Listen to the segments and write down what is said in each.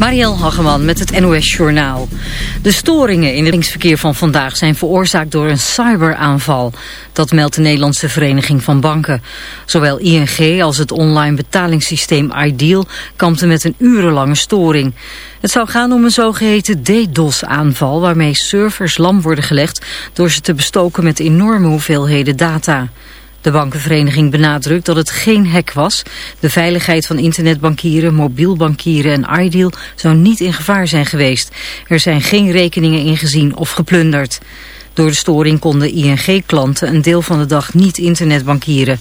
Marielle Hageman met het NOS Journaal. De storingen in het linksverkeer van vandaag zijn veroorzaakt door een cyberaanval. Dat meldt de Nederlandse Vereniging van Banken. Zowel ING als het online betalingssysteem Ideal kampten met een urenlange storing. Het zou gaan om een zogeheten DDoS-aanval waarmee servers lam worden gelegd door ze te bestoken met enorme hoeveelheden data. De bankenvereniging benadrukt dat het geen hack was. De veiligheid van internetbankieren, mobiel bankieren en iDeal zou niet in gevaar zijn geweest. Er zijn geen rekeningen ingezien of geplunderd. Door de storing konden ING-klanten een deel van de dag niet internetbankieren.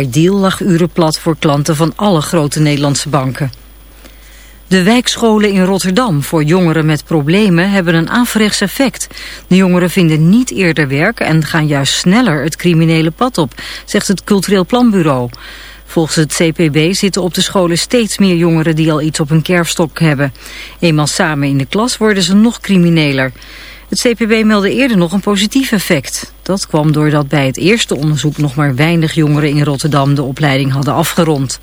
iDeal lag uren plat voor klanten van alle grote Nederlandse banken. De wijkscholen in Rotterdam voor jongeren met problemen hebben een averechts effect. De jongeren vinden niet eerder werk en gaan juist sneller het criminele pad op, zegt het Cultureel Planbureau. Volgens het CPB zitten op de scholen steeds meer jongeren die al iets op een kerfstok hebben. Eenmaal samen in de klas worden ze nog crimineler. Het CPB meldde eerder nog een positief effect. Dat kwam doordat bij het eerste onderzoek nog maar weinig jongeren in Rotterdam de opleiding hadden afgerond.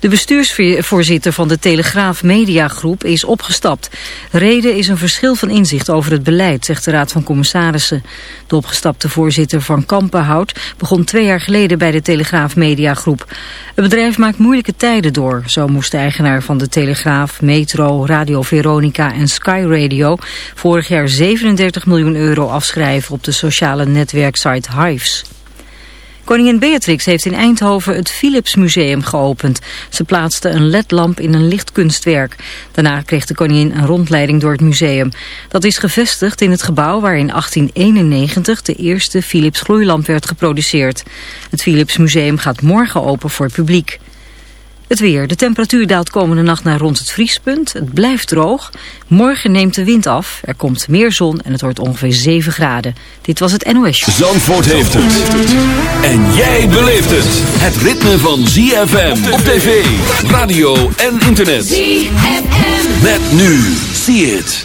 De bestuursvoorzitter van de Telegraaf Mediagroep is opgestapt. Reden is een verschil van inzicht over het beleid, zegt de Raad van Commissarissen. De opgestapte voorzitter van Kampenhout begon twee jaar geleden bij de Telegraaf Mediagroep. Het bedrijf maakt moeilijke tijden door. Zo moest de eigenaar van de Telegraaf, Metro, Radio Veronica en Sky Radio vorig jaar 37 miljoen euro afschrijven op de sociale netwerksite Hives. Koningin Beatrix heeft in Eindhoven het Philips Museum geopend. Ze plaatste een ledlamp in een lichtkunstwerk. Daarna kreeg de koningin een rondleiding door het museum. Dat is gevestigd in het gebouw waar in 1891 de eerste Philips gloeilamp werd geproduceerd. Het Philips Museum gaat morgen open voor het publiek. Het weer. De temperatuur daalt komende nacht naar rond het vriespunt. Het blijft droog. Morgen neemt de wind af. Er komt meer zon en het wordt ongeveer 7 graden. Dit was het NOS Show. Zandvoort heeft het. En jij beleeft het. Het ritme van ZFM op tv, radio en internet. ZFM. Met nu. See it.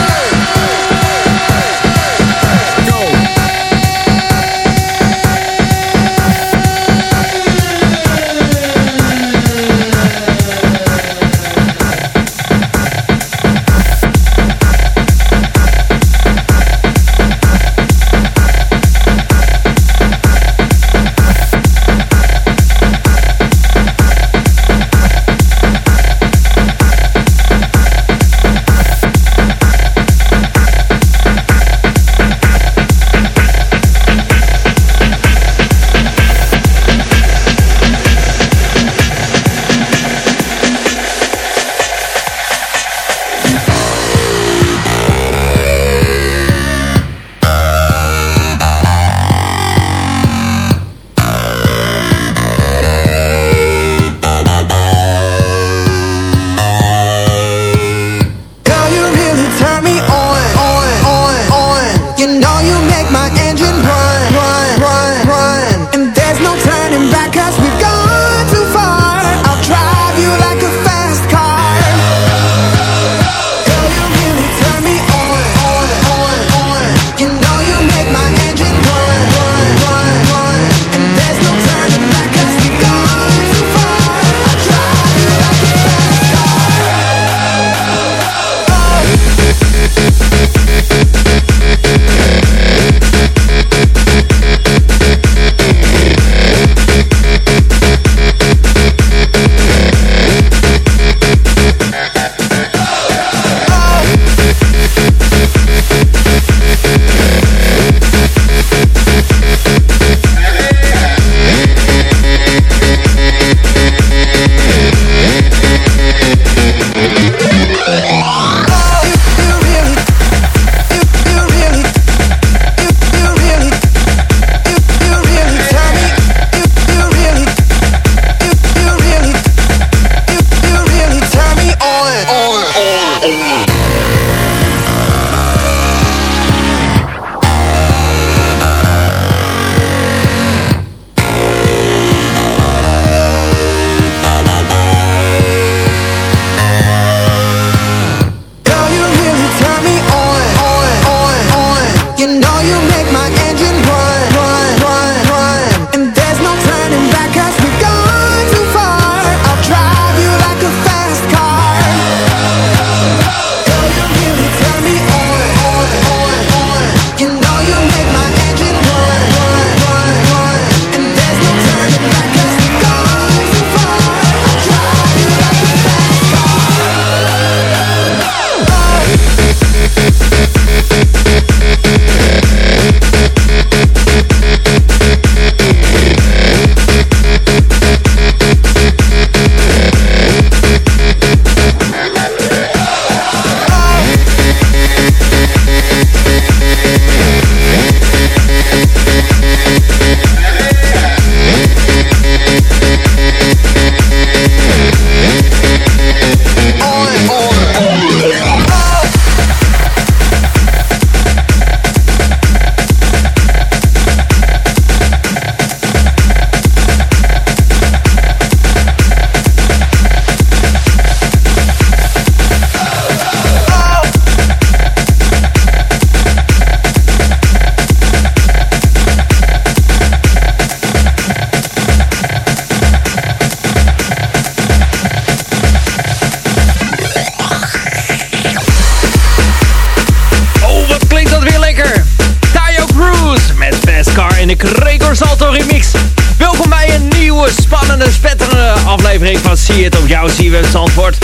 Jouw CWM Zandvoort.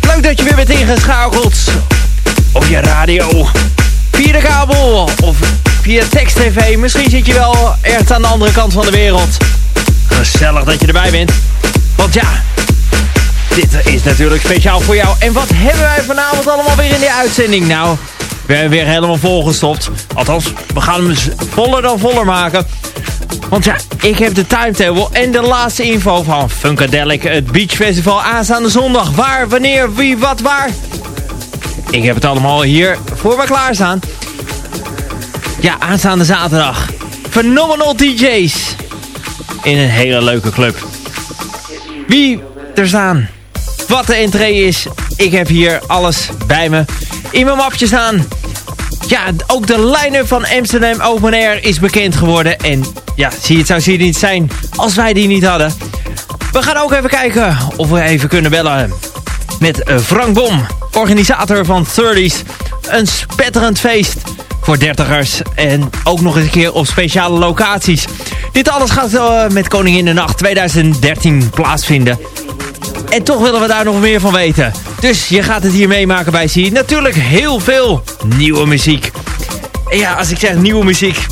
Leuk dat je weer bent ingeschakeld op je radio, via de kabel of via tekst-tv. Misschien zit je wel ergens aan de andere kant van de wereld. Gezellig dat je erbij bent. Want ja, dit is natuurlijk speciaal voor jou. En wat hebben wij vanavond allemaal weer in die uitzending? Nou, we hebben weer helemaal volgestopt. Althans, we gaan hem voller dan voller maken. Want ja, ik heb de timetable en de laatste info van Funkadelic, het Beach Festival aanstaande zondag. Waar, wanneer, wie, wat, waar. Ik heb het allemaal hier voor me klaarstaan. Ja, aanstaande zaterdag. Phenomenal DJ's. In een hele leuke club. Wie er staan. Wat de entree is. Ik heb hier alles bij me. In mijn mapje staan. Ja, ook de line-up van Amsterdam Open Air is bekend geworden. En ja, zie het zou ze niet zijn als wij die niet hadden. We gaan ook even kijken of we even kunnen bellen met eh, Frank Bom, organisator van 30s. Een spetterend feest voor dertigers en ook nog eens een keer op speciale locaties. Dit alles gaat uh, met Koningin de Nacht 2013 plaatsvinden. En toch willen we daar nog meer van weten. Dus je gaat het hier meemaken bij C. Natuurlijk heel veel nieuwe muziek. En ja, als ik zeg nieuwe muziek,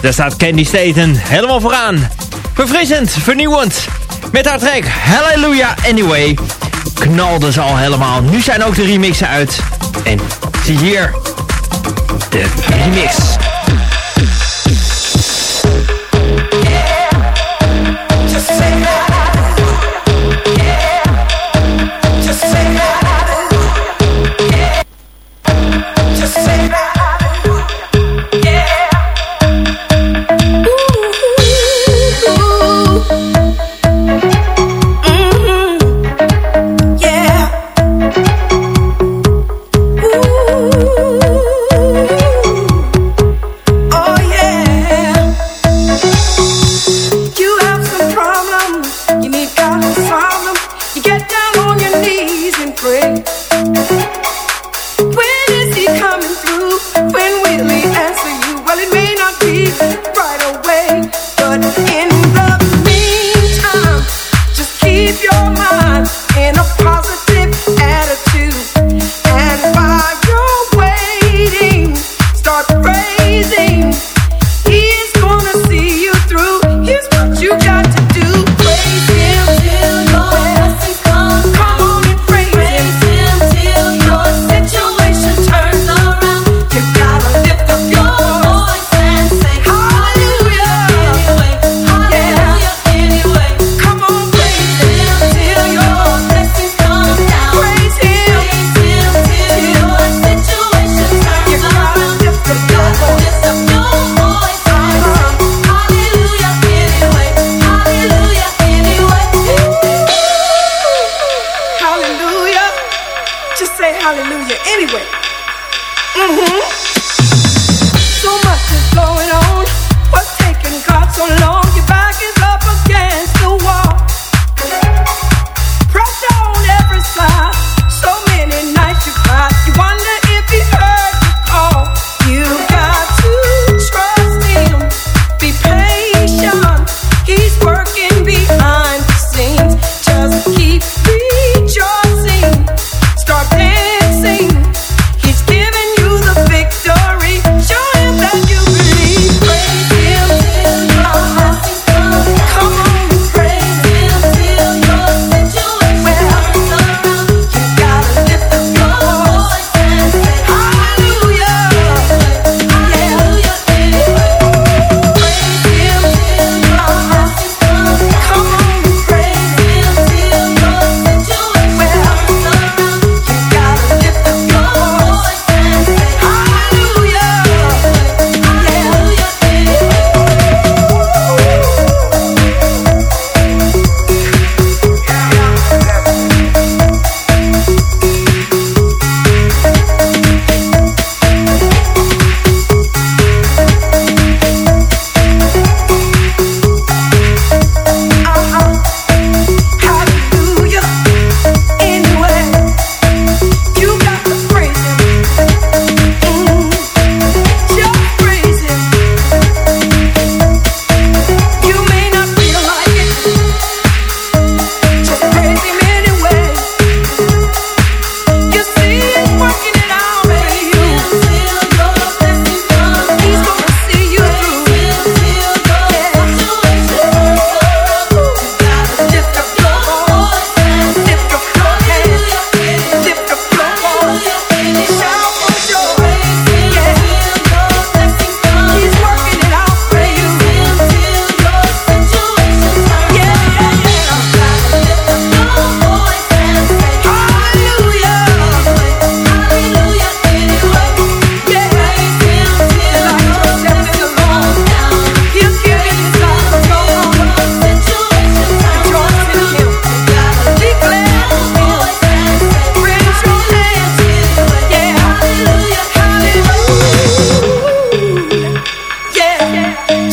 daar staat Candy Staten helemaal vooraan. Verfrissend, vernieuwend. Met haar track Hallelujah Anyway. Knalde ze al helemaal. Nu zijn ook de remixen uit. En zie hier de remix.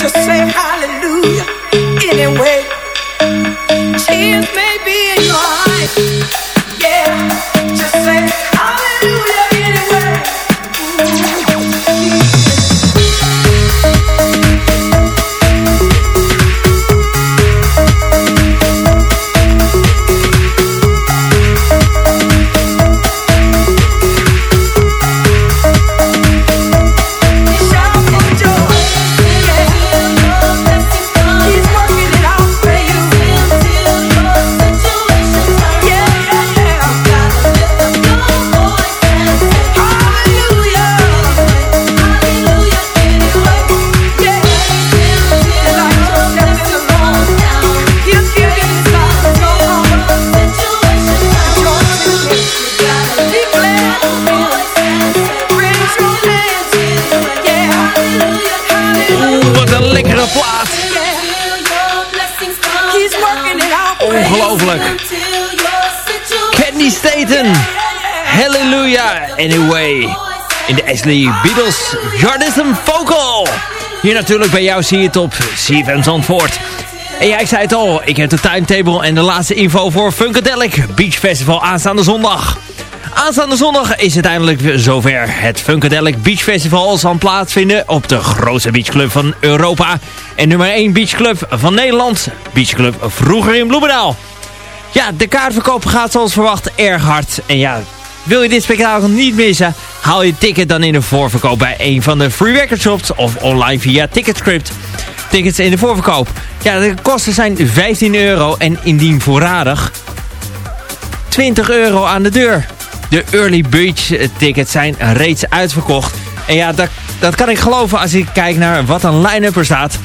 just say hi. De Beatles Jardism Vocal. Hier natuurlijk bij jou zie je het op CFM Zandvoort. En ja, ik zei het al, ik heb de timetable en de laatste info voor Funkadelic Beach Festival aanstaande zondag. Aanstaande zondag is het eindelijk zover. Het Funkadelic Beach Festival zal plaatsvinden op de grootste beachclub van Europa. En nummer 1 beachclub van Nederland. Beachclub vroeger in Bloemendaal. Ja, de kaartverkoop gaat zoals verwacht erg hard. En ja, wil je dit spektakel niet missen? Haal je ticket dan in de voorverkoop bij een van de free record shops of online via Ticketscript. Tickets in de voorverkoop. Ja, de kosten zijn 15 euro en indien voorradig 20 euro aan de deur. De Early Beach tickets zijn reeds uitverkocht. En ja, dat, dat kan ik geloven als ik kijk naar wat een line-up er staat.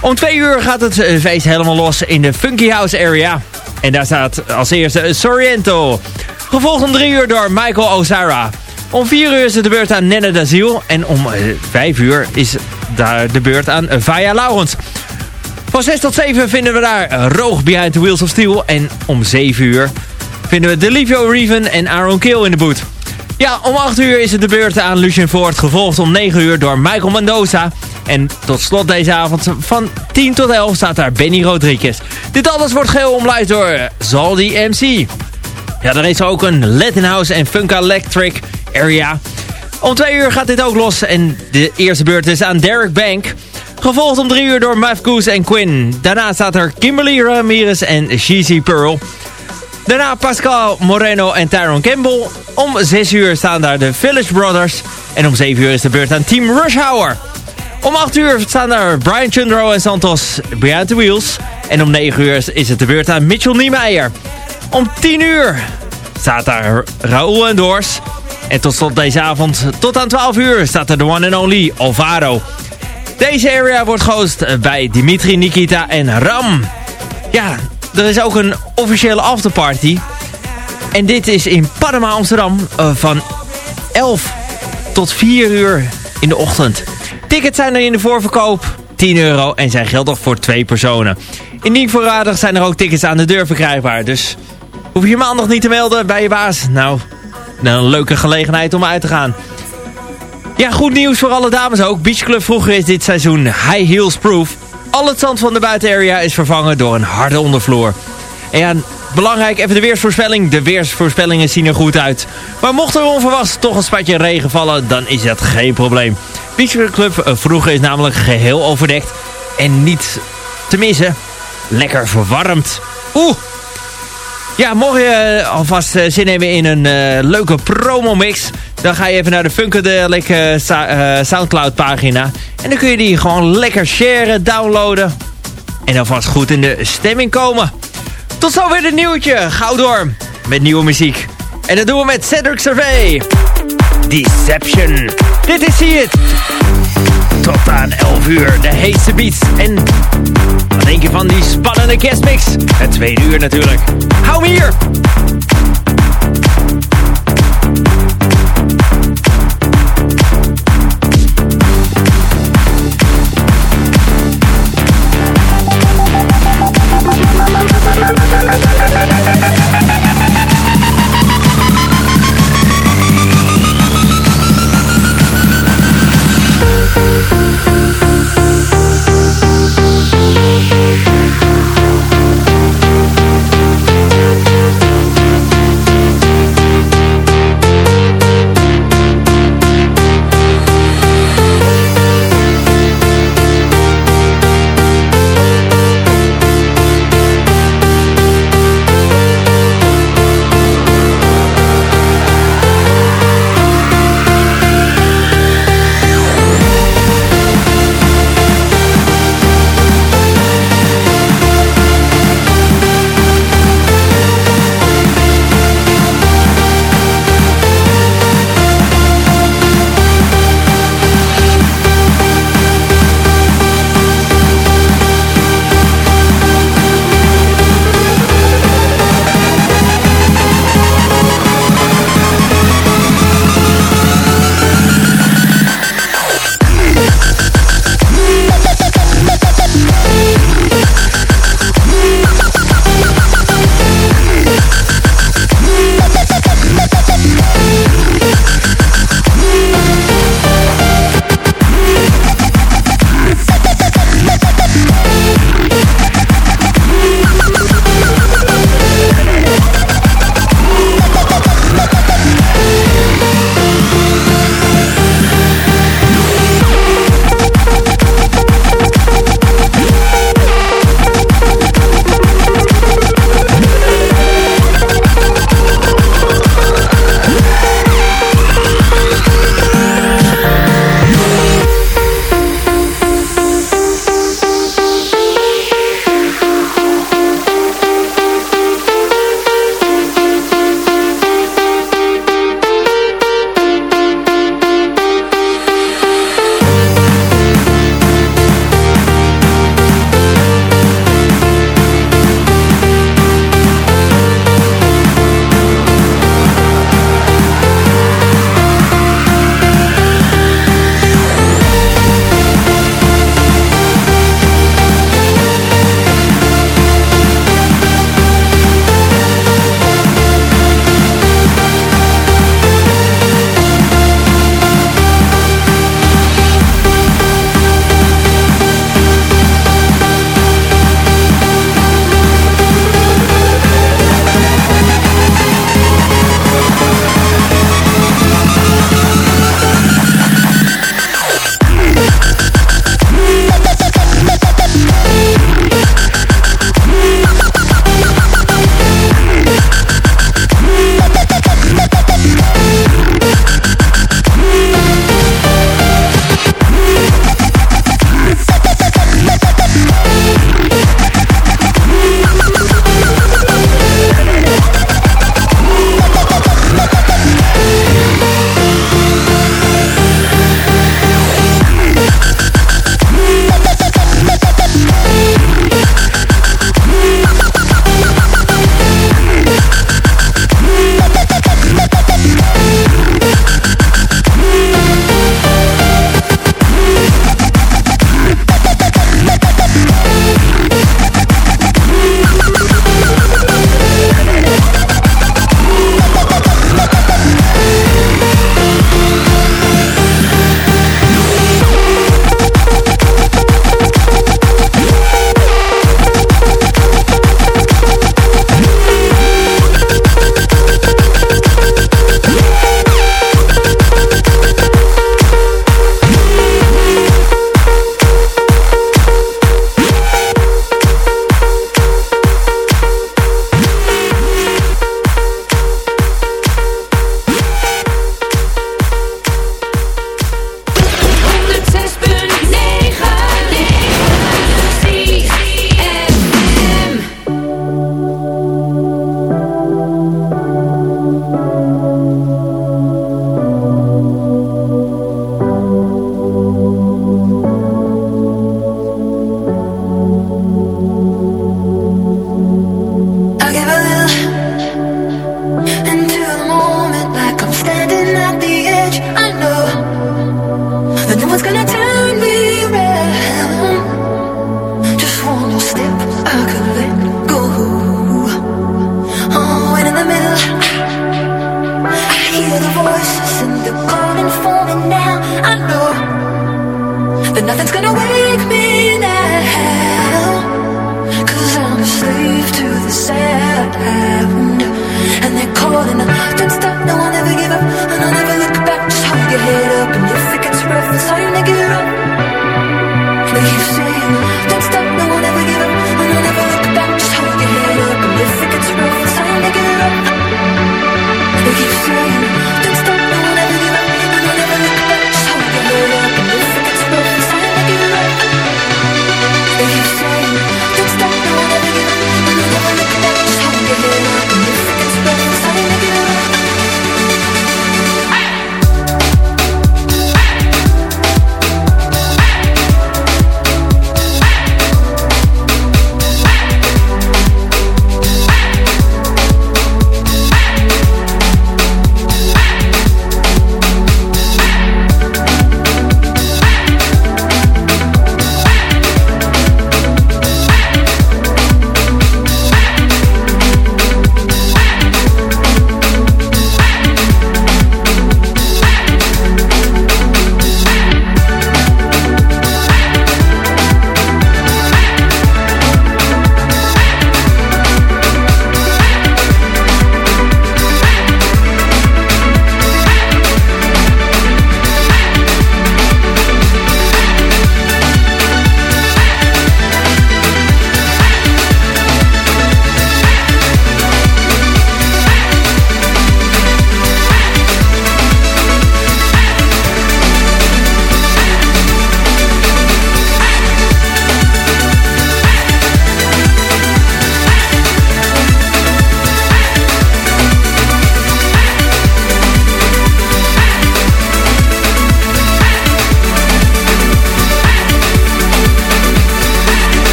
Om twee uur gaat het feest helemaal los in de Funky House area. En daar staat als eerste Sorrento. Gevolgd om drie uur door Michael O'Sara. Om vier uur is het de beurt aan Nenne Daziel. En om uh, vijf uur is daar de beurt aan Vaya Laurens. Van 6 tot 7 vinden we daar Roog Behind the Wheels of Steel. En om 7 uur vinden we Delivio Reven en Aaron Kill in de boot. Ja, om 8 uur is het de beurt aan Lucien Ford. Gevolgd om 9 uur door Michael Mendoza. En tot slot deze avond van 10 tot 11 staat daar Benny Rodriguez. Dit alles wordt geheel omlijst door Zaldi MC. Ja, dan is er ook een Latin House en Funk Electric area. Om 2 uur gaat dit ook los en de eerste beurt is aan Derek Bank. Gevolgd om 3 uur door Mav Goose en Quinn. Daarna staat er Kimberly Ramirez en Sheezy Pearl. Daarna Pascal Moreno en Tyron Campbell. Om 6 uur staan daar de Village Brothers. En om 7 uur is de beurt aan Team Rush Hour. Om 8 uur staan daar Brian Chundro en Santos Behind the Wheels. En om 9 uur is het de beurt aan Mitchell Niemeyer. Om 10 uur staat daar Raoul en Doors. En tot slot deze avond, tot aan 12 uur, staat er de one and only Alvaro. Deze area wordt gehost bij Dimitri, Nikita en Ram. Ja, er is ook een officiële afterparty. En dit is in Panama, Amsterdam, uh, van 11 tot 4 uur in de ochtend. Tickets zijn er in de voorverkoop, 10 euro en zijn geldig voor twee personen. Indien voorradig zijn er ook tickets aan de deur verkrijgbaar. Dus hoef je maandag niet te melden bij je baas. Nou, een leuke gelegenheid om uit te gaan. Ja, goed nieuws voor alle dames ook. Beach Club vroeger is dit seizoen high heels proof. Al het zand van de buitenarea is vervangen door een harde ondervloer. En ja, belangrijk even de weersvoorspelling. De weersvoorspellingen zien er goed uit. Maar mocht er onverwachts toch een spatje regen vallen, dan is dat geen probleem. Beach Club eh, vroeger is namelijk geheel overdekt. En niet te missen, lekker verwarmd. Oeh! Ja, mocht je uh, alvast uh, zin hebben in een uh, leuke promomix... dan ga je even naar de Funkadelic Soundcloud pagina. En dan kun je die gewoon lekker sharen, downloaden. En alvast goed in de stemming komen. Tot zover het nieuwtje. Gauw door met nieuwe muziek. En dat doen we met Cedric Survey. Deception. Dit is It. Tot aan 11 uur de heetste beats. En wat denk je van die spannende kerstmix? Het tweede uur natuurlijk. Hou me hier!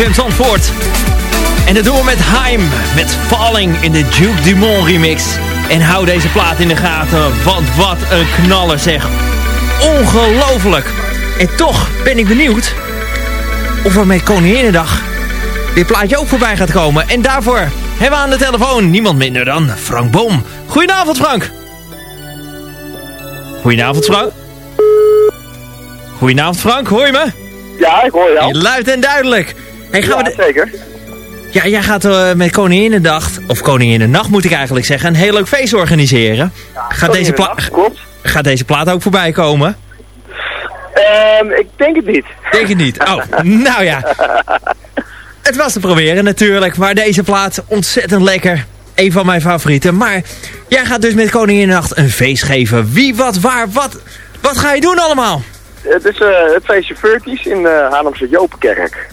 CFM Zandvoort. En dat doen we met Haim, met Falling in de Duke Dumont remix. En hou deze plaat in de gaten, want wat een knaller zeg. Ongelooflijk. En toch ben ik benieuwd of er met Koninginnedag dit plaatje ook voorbij gaat komen. En daarvoor hebben we aan de telefoon niemand minder dan Frank Boom. Goedenavond Frank. Goedenavond Frank. Goedenavond Frank, hoor je me? Ja, ik hoor jou. Luid en duidelijk. Hey, gaan ja, we zeker. Ja, jij gaat uh, met Koninginnedag, of Koninginnennacht moet ik eigenlijk zeggen, een heel leuk feest organiseren. Ja, gaat, deze gaat deze plaat ook voorbij komen? Um, ik denk het niet. Denk het niet? Oh, nou ja. Het was te proberen natuurlijk, maar deze plaat ontzettend lekker. een van mijn favorieten. Maar jij gaat dus met Koninginnacht een feest geven. Wie, wat, waar, wat, wat ga je doen allemaal? Het is het feestje Furties in de Haarlemse Jopenkerk.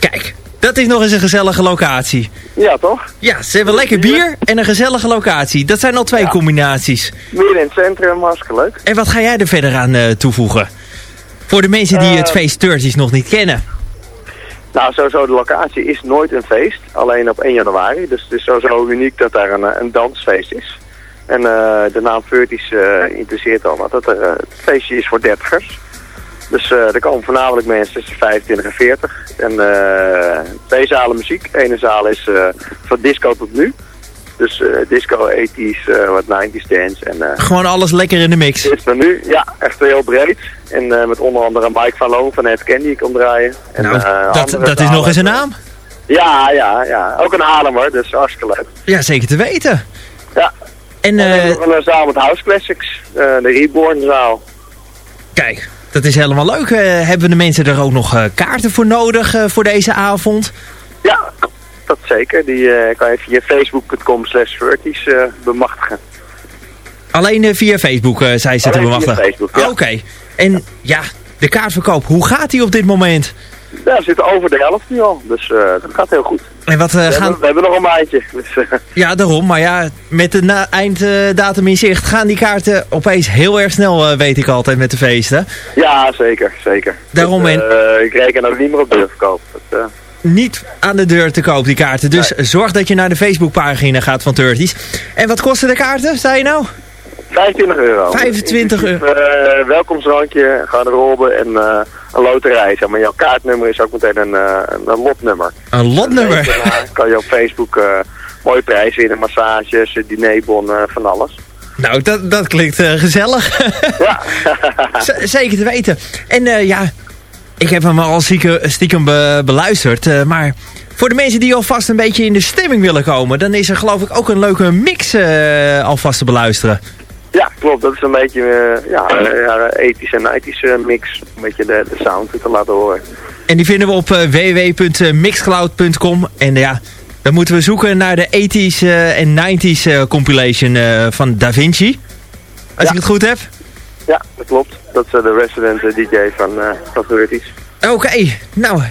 Kijk, dat is nog eens een gezellige locatie. Ja, toch? Ja, ze hebben lekker bier en een gezellige locatie. Dat zijn al twee combinaties. Midden in het centrum, hartstikke leuk. En wat ga jij er verder aan toevoegen? Voor de mensen die het feest Turtys nog niet kennen. Nou, sowieso de locatie is nooit een feest. Alleen op 1 januari. Dus het is sowieso uniek dat daar een, een dansfeest is. En de naam Furties interesseert al wat. Dat er, het feestje is voor dertigers. Dus uh, er komen voornamelijk mensen tussen 25 en 40. En uh, twee zalen muziek. De ene zaal is uh, van disco tot nu. Dus disco, 80s, wat 90s dance. En, Gewoon alles lekker in de mix. Is van nu, ja, echt heel breed. En met onder andere Mike van Loon van Ed Candy kan draaien. En, nou, dat, dat is nog eens een naam? Ja, ja, ja. Ook een Haarlemmer, dus hartstikke leuk. Ja, zeker te weten. Ja. En, en een zaal met House Classics. de Reborn zaal. Kijk, dat is helemaal leuk. Uh, hebben de mensen er ook nog uh, kaarten voor nodig uh, voor deze avond? Ja, dat zeker. Die kan je via facebook.com slash bemachtigen. Alleen via Facebook zei ze te bemachtigen? Ja. Oké. En ja, de kaartverkoop, hoe gaat die op dit moment? Ja, we zitten over de helft nu al, dus dat gaat heel goed. En wat, we, gaan... hebben, we hebben nog een maandje. Dus, ja, daarom. Maar ja, met de einddatum in zicht gaan die kaarten opeens heel erg snel, weet ik altijd, met de feesten. Ja, zeker. zeker. Daarom dus, ik reken ook niet meer op deurverkoop. Dat, uh... Niet aan de deur te koop, die kaarten. Dus nee. zorg dat je naar de Facebookpagina gaat van Turties. En wat kosten de kaarten, zei je nou? 25 euro. 25 euro. Uh, welkomstdrankje, garderobe en uh, een loterij. Zeg maar jouw kaartnummer is ook meteen een, uh, een lotnummer. Een lotnummer? Daarna kan je op Facebook mooie prijzen winnen, massages, dinerbon, van alles. Nou, dat, dat klinkt gezellig. ja. Zeker te weten. En ja, ik heb hem al stiekem, stiekem be, beluisterd, maar... Voor de mensen die alvast een beetje in de stemming willen komen... dan is er geloof ik ook een leuke mix alvast te beluisteren. Ja, klopt. Dat is een beetje uh, ja, ethische en ethische mix. Een beetje de, de sound te laten horen. En die vinden we op uh, www.mixcloud.com. En ja, dan moeten we zoeken naar de 80s uh, en 90s compilation van Da Vinci. Als ja. ik het goed heb. Ja, dat klopt. Dat is de resident DJ van, van Furties. Oké, okay. nou...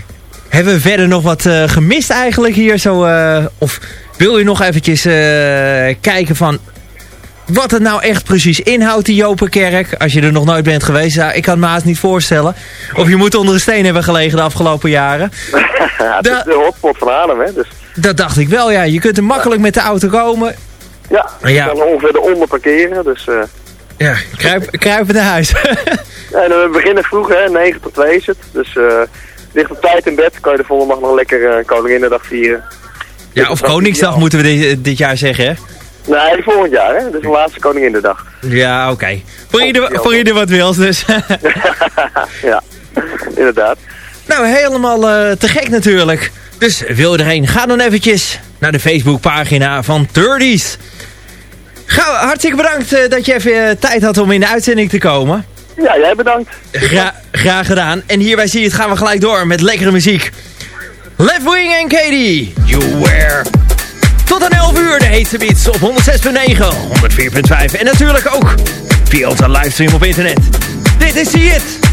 Hebben we verder nog wat gemist eigenlijk hier zo? of wil je nog eventjes kijken van wat het nou echt precies inhoudt, die Jopenkerk. Als je er nog nooit bent geweest, ja, ik kan het me haast niet voorstellen. Of je moet onder de steen hebben gelegen de afgelopen jaren. ja, het is de hotspot van Haarlem, hè. Dus. Dat dacht ik wel, ja. Je kunt er makkelijk met de auto komen. Ja, je ja. kan ongeveer eronder parkeren, dus... Uh... Ja, kruip, kruipen naar huis. ja, en we beginnen vroeg, hè. 9 tot 2 is het. Dus uh, ligt op tijd in bed. Kan je de volgende dag nog lekker uh, Koninginnedag vieren. Ja, of Koningsdag moeten we dit, dit jaar zeggen, hè. Nee, volgend jaar, hè? Dus de laatste Koninginnedag. Ja, oké. Okay. Voor, ieder, voor ieder wat wils, dus. ja, inderdaad. Nou, helemaal uh, te gek natuurlijk. Dus wil je erheen, ga dan eventjes naar de Facebookpagina van Turdies. Gauw, hartstikke bedankt uh, dat je even uh, tijd had om in de uitzending te komen. Ja, jij bedankt. Gra graag gedaan. En hierbij zie je het gaan we gelijk door met lekkere muziek. Left Wing en Katie, You Wear... Tot aan 11 uur de heetste beats op 106.9, 104.5 en natuurlijk ook via onze livestream op internet. Dit is It!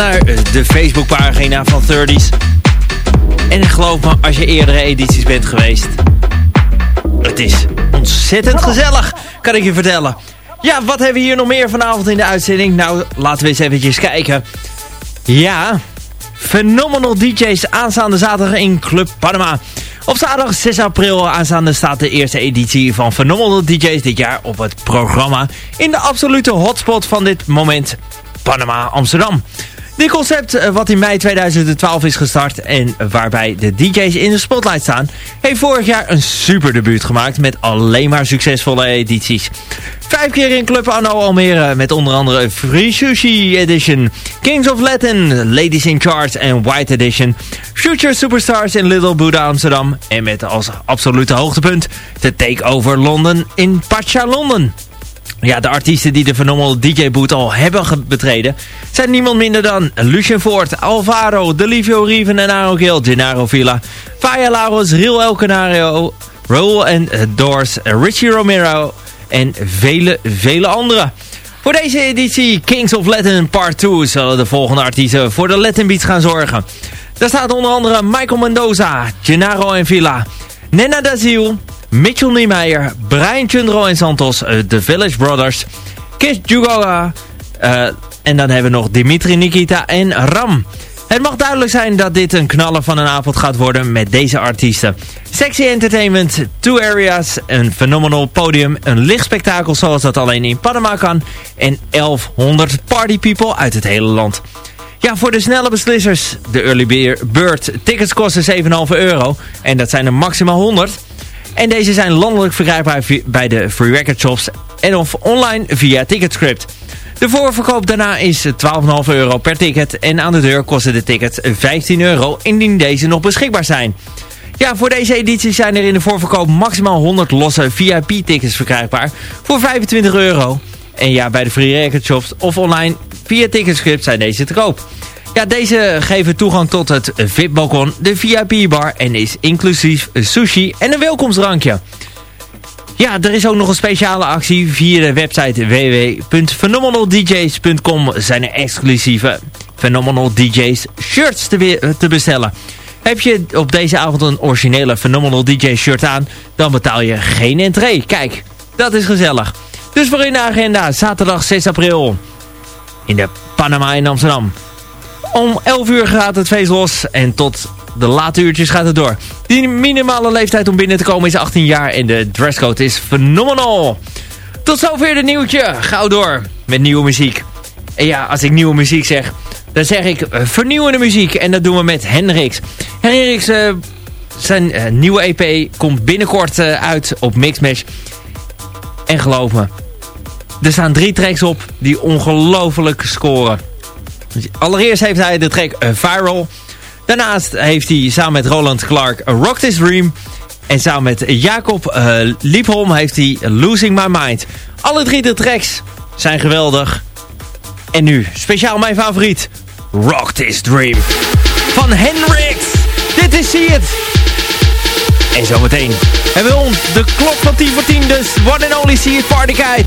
Naar de Facebookpagina van 30s. En geloof me, als je eerdere edities bent geweest... Het is ontzettend gezellig, kan ik je vertellen. Ja, wat hebben we hier nog meer vanavond in de uitzending? Nou, laten we eens eventjes kijken. Ja, Phenomenal DJ's aanstaande zaterdag in Club Panama. Op zaterdag 6 april aanstaande staat de eerste editie van Phenomenal DJ's dit jaar op het programma. In de absolute hotspot van dit moment, Panama Amsterdam. Dit concept, eh, wat in mei 2012 is gestart en waarbij de DJ's in de spotlight staan, heeft vorig jaar een super debuut gemaakt met alleen maar succesvolle edities. Vijf keer in Club Anno Almere met onder andere Free Sushi Edition, Kings of Latin, Ladies in Charge en White Edition, Future Superstars in Little Buddha Amsterdam en met als absolute hoogtepunt de Takeover London in Pacha London. Ja, de artiesten die de Phenomenal DJ-boot al hebben betreden... zijn niemand minder dan Lucien Ford, Alvaro, Delivio Riven en Aaron Gill, Gennaro Villa... Faya Laros, Riel El Canario, Raul en Doors, Richie Romero en vele, vele anderen. Voor deze editie Kings of Latin Part 2 zullen de volgende artiesten voor de Latin Beats gaan zorgen. Daar staat onder andere Michael Mendoza, Gennaro en Villa, Nena Daziel, Mitchell Niemeyer, Brian Chundro en Santos, The Village Brothers, Kiss Jugoa uh, en dan hebben we nog Dimitri Nikita en Ram. Het mag duidelijk zijn dat dit een knaller van een avond gaat worden met deze artiesten. Sexy Entertainment, Two Areas, een phenomenal podium, een lichtspektakel zoals dat alleen in Panama kan en 1100 party people uit het hele land. Ja, voor de snelle beslissers, de Early Bird tickets kosten 7,5 euro en dat zijn er maximaal 100. En deze zijn landelijk verkrijgbaar bij de Free Record Shops en of online via Ticketscript. De voorverkoop daarna is 12,5 euro per ticket en aan de deur kosten de tickets 15 euro indien deze nog beschikbaar zijn. Ja, voor deze editie zijn er in de voorverkoop maximaal 100 losse VIP-tickets verkrijgbaar voor 25 euro. En ja, bij de Free Record Shops of online via Ticketscript zijn deze te koop. Ja, deze geven toegang tot het VIP-balkon, de VIP-bar en is inclusief sushi en een welkomstdrankje. Ja, er is ook nog een speciale actie. Via de website www.phenomenaldjs.com zijn er exclusieve Phenomenal DJs shirts te, te bestellen. Heb je op deze avond een originele Phenomenal DJ shirt aan, dan betaal je geen entree. Kijk, dat is gezellig. Dus voor in de agenda, zaterdag 6 april in de Panama in Amsterdam. Om 11 uur gaat het feest los en tot de late uurtjes gaat het door. De minimale leeftijd om binnen te komen is 18 jaar en de dresscode is phenomenal. Tot zover de nieuwtje. Gauw door met nieuwe muziek. En ja, als ik nieuwe muziek zeg, dan zeg ik uh, vernieuwende muziek. En dat doen we met Hendrix. Hendrix, uh, zijn uh, nieuwe EP komt binnenkort uit op Mixmash. En geloof me, er staan drie tracks op die ongelooflijk scoren. Allereerst heeft hij de track Viral... Daarnaast heeft hij samen met Roland Clark Rock This Dream. En samen met Jacob uh, Liepholm heeft hij Losing My Mind. Alle drie de tracks zijn geweldig. En nu, speciaal mijn favoriet. Rock This Dream. Van Hendrix. Dit is See It. En zometeen hebben we ons de klok van 10 voor 10. Dus one and only See It Party Guide.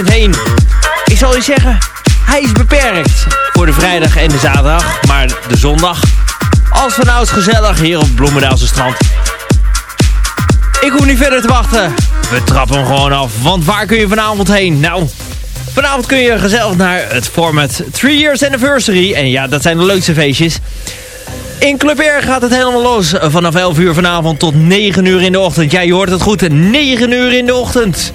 Heen? Ik zal je zeggen, hij is beperkt. Voor de vrijdag en de zaterdag. Maar de zondag, als vanouds gezellig hier op Bloemendaalse strand. Ik hoef niet verder te wachten. We trappen hem gewoon af. Want waar kun je vanavond heen? Nou, vanavond kun je gezellig naar het format 3 Years Anniversary. En ja, dat zijn de leukste feestjes. In Club Air gaat het helemaal los. Vanaf 11 uur vanavond tot 9 uur in de ochtend. Ja, je hoort het goed. 9 uur in de ochtend.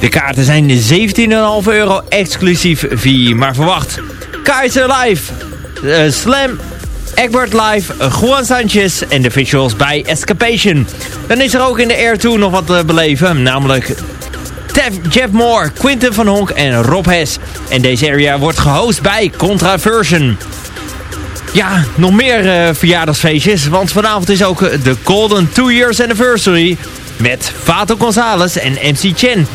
De kaarten zijn 17,5 euro exclusief fee. Maar verwacht, Kaiser Live, uh, Slam, Egbert Live, Juan Sanchez en de visuals bij Escapation. Dan is er ook in de Air 2 nog wat te beleven. Namelijk Jeff Moore, Quinten van Honk en Rob Hess. En deze area wordt gehost bij Contraversion. Ja, nog meer uh, verjaardagsfeestjes. Want vanavond is ook de Golden 2 Years Anniversary. Met Vato Gonzalez en MC Chen.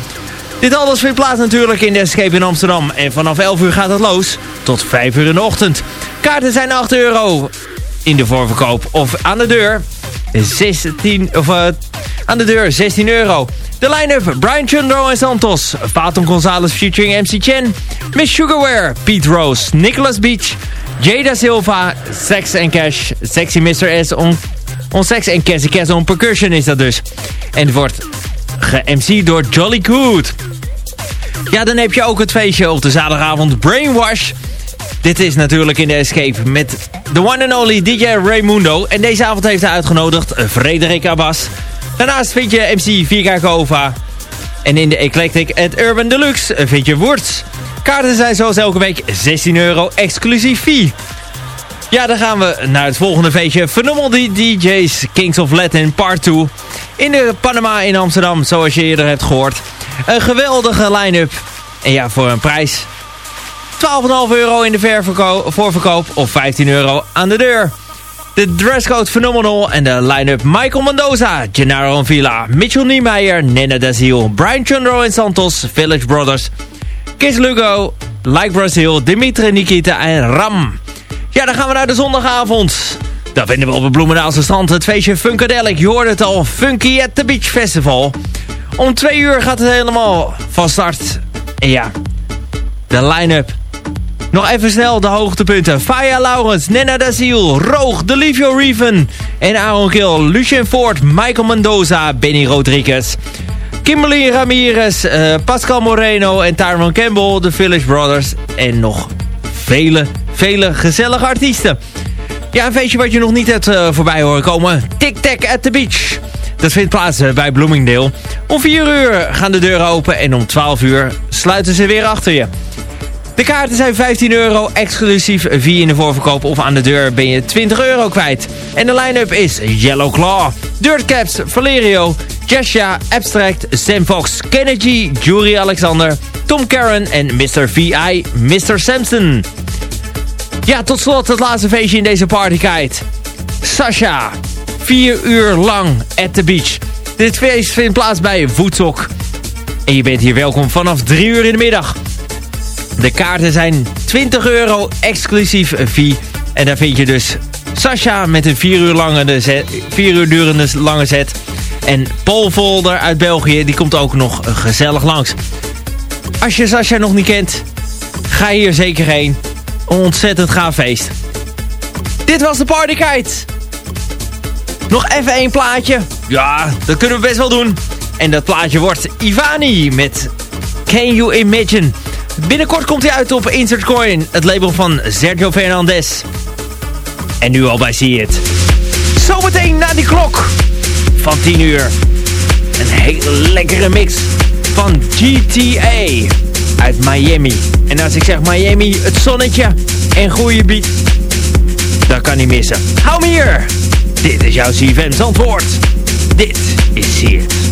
Dit alles vindt plaats natuurlijk in de Escape in Amsterdam. En vanaf 11 uur gaat het los tot 5 uur in de ochtend. Kaarten zijn 8 euro in de voorverkoop. Of aan de deur 16, of, uh, aan de deur 16 euro. De line-up Brian Chundro en Santos. Faton Gonzalez featuring MC Chen. Miss Sugarware, Pete Rose, Nicholas Beach. Jada Silva, Sex and Cash, Sexy Mr. S on, on Sex en Cassie Cass on Percussion is dat dus. En het wordt ge-MC door Jolly Good. Ja, dan heb je ook het feestje op de zaterdagavond Brainwash. Dit is natuurlijk in de Escape met de one and only DJ Raymundo. En deze avond heeft hij uitgenodigd Frederik Abbas. Daarnaast vind je MC Vika Kova. En in de Eclectic at Urban Deluxe vind je Woods. Kaarten zijn zoals elke week 16 euro exclusief fee. Ja, dan gaan we naar het volgende feestje. Phenomenal DJ's Kings of Latin Part 2. In de Panama in Amsterdam, zoals je eerder hebt gehoord. Een geweldige line-up. En ja, voor een prijs 12,5 euro in de voorverkoop of 15 euro aan de deur. De dresscode Phenomenal en de line-up Michael Mendoza, Gennaro Villa, Mitchell Niemeyer, Nena Daziel, Brian Chundro en Santos, Village Brothers, Kiss Lugo, Like Brazil, Dimitri Nikita en Ram. Ja, dan gaan we naar de zondagavond. Dan vinden we op het Bloemendaalse strand het feestje Funkadelic. Je hoorde het al, Funky at the Beach Festival. Om twee uur gaat het helemaal van start. En ja, de line-up. Nog even snel de hoogtepunten. Faya Laurens, Nena Daziel, Roog, Delivio Reven en Aaron Kill, Lucien Ford, Michael Mendoza, Benny Rodriguez... Kimberly Ramirez, uh, Pascal Moreno en Tyrone Campbell, de Village Brothers en nog vele, vele gezellige artiesten. Ja, een feestje wat je nog niet hebt uh, voorbij horen komen. Tic Tac at the Beach. Dat vindt plaats uh, bij Bloomingdale. Om 4 uur gaan de deuren open en om 12 uur sluiten ze weer achter je. De kaarten zijn 15 euro, exclusief via in de voorverkoop of aan de deur ben je 20 euro kwijt. En de line-up is Yellow Claw, Dirtcaps, Valerio, Jessia, Abstract, Sam Fox, Kennedy, Jury Alexander, Tom Karen en Mr. VI, Mr. Samson. Ja, tot slot het laatste feestje in deze partykite. Sasha, 4 uur lang at the beach. Dit feest vindt plaats bij Voedsok. En je bent hier welkom vanaf 3 uur in de middag. De kaarten zijn 20 euro exclusief fee. En daar vind je dus Sasha met een 4 uur, lange set, 4 uur durende lange set. En Paul Volder uit België, die komt ook nog gezellig langs. Als je Sasha nog niet kent, ga hier zeker heen. Een ontzettend gaaf feest. Dit was de Partykite. Nog even één plaatje. Ja, dat kunnen we best wel doen. En dat plaatje wordt Ivani met Can You Imagine... Binnenkort komt hij uit op Insert Coin, het label van Sergio Fernandez. En nu al bij See It. Zometeen na die klok van 10 uur. Een hele lekkere mix van GTA uit Miami. En als ik zeg Miami, het zonnetje en goede beat, dat kan niet missen. Hou me hier! Dit is jouw CVM's antwoord. Dit is See